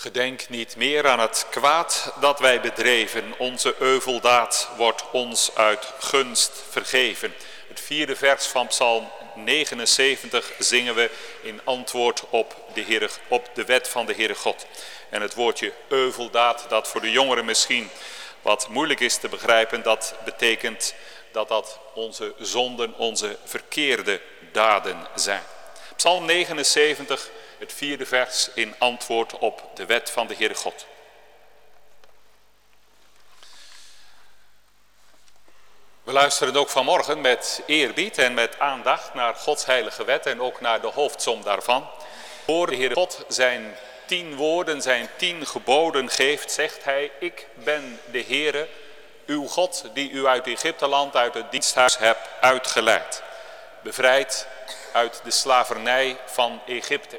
Gedenk niet meer aan het kwaad dat wij bedreven. Onze euveldaad wordt ons uit gunst vergeven. Het vierde vers van Psalm 79 zingen we in antwoord op de, op de wet van de Heere God. En het woordje euveldaad, dat voor de jongeren misschien wat moeilijk is te begrijpen, dat betekent dat dat onze zonden, onze verkeerde daden zijn. Psalm 79 het vierde vers in antwoord op de wet van de Heere God. We luisteren ook vanmorgen met eerbied en met aandacht naar Gods heilige wet en ook naar de hoofdsom daarvan. Voor de Heere God zijn tien woorden, zijn tien geboden geeft, zegt hij, ik ben de Heere, uw God, die u uit Egypteland, uit het diensthuis hebt uitgeleid. Bevrijd uit de slavernij van Egypte.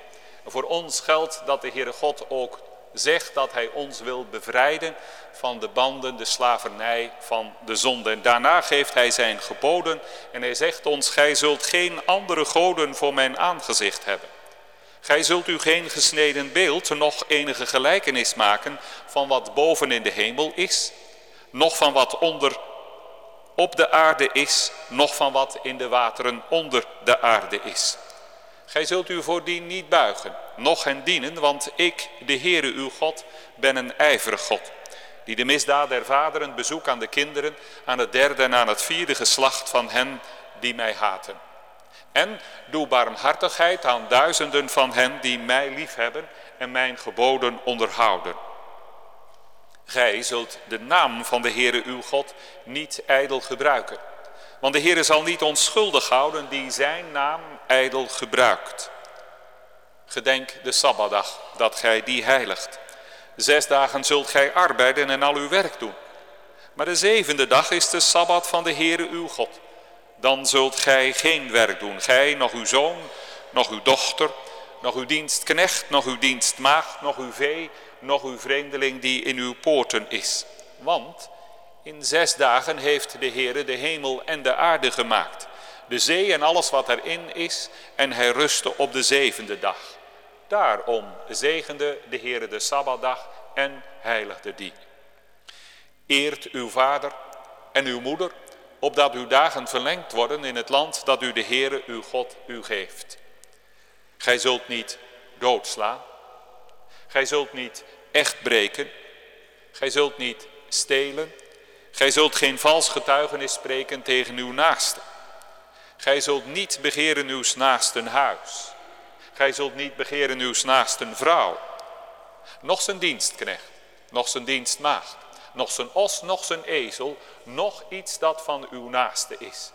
Voor ons geldt dat de Heere God ook zegt dat hij ons wil bevrijden van de banden, de slavernij van de zonde. En daarna geeft hij zijn geboden en hij zegt ons, gij zult geen andere goden voor mijn aangezicht hebben. Gij zult u geen gesneden beeld, nog enige gelijkenis maken van wat boven in de hemel is, noch van wat onder op de aarde is, noch van wat in de wateren onder de aarde is. Gij zult u voordien niet buigen, noch hen dienen, want ik, de Heere uw God, ben een ijverig God, die de misdaad der vaderen bezoek aan de kinderen, aan het derde en aan het vierde geslacht van hen die mij haten. En doe barmhartigheid aan duizenden van hen die mij liefhebben en mijn geboden onderhouden. Gij zult de naam van de Heere uw God niet ijdel gebruiken. Want de Heere zal niet onschuldig houden die zijn naam ijdel gebruikt. Gedenk de Sabbatdag, dat gij die heiligt. Zes dagen zult gij arbeiden en al uw werk doen. Maar de zevende dag is de Sabbat van de Heere uw God. Dan zult gij geen werk doen, gij, nog uw zoon, nog uw dochter, nog uw dienstknecht, nog uw dienstmaagd, nog uw vee, nog uw vreemdeling die in uw poorten is. Want in zes dagen heeft de Heere de hemel en de aarde gemaakt, de zee en alles wat erin is, en hij rustte op de zevende dag. Daarom zegende de Heere de Sabbatdag en heiligde die. Eert uw vader en uw moeder, opdat uw dagen verlengd worden in het land dat u de Heere uw God u geeft. Gij zult niet doodslaan, gij zult niet echt breken, gij zult niet stelen, Gij zult geen vals getuigenis spreken tegen uw naaste. Gij zult niet begeren uw naasten huis. Gij zult niet begeren uw naasten vrouw. Nog zijn dienstknecht, nog zijn dienstmaagd, nog zijn os, nog zijn ezel, nog iets dat van uw naaste is.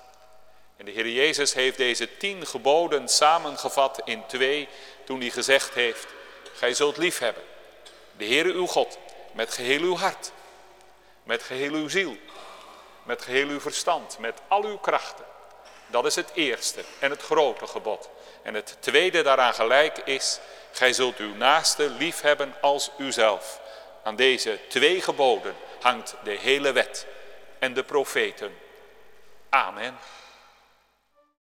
En de Heer Jezus heeft deze tien geboden samengevat in twee toen hij gezegd heeft, gij zult lief hebben. De Heere uw God met geheel uw hart, met geheel uw ziel, met geheel uw verstand, met al uw krachten. Dat is het eerste en het grote gebod. En het tweede daaraan gelijk is, gij zult uw naaste lief hebben als uzelf. Aan deze twee geboden hangt de hele wet en de profeten. Amen.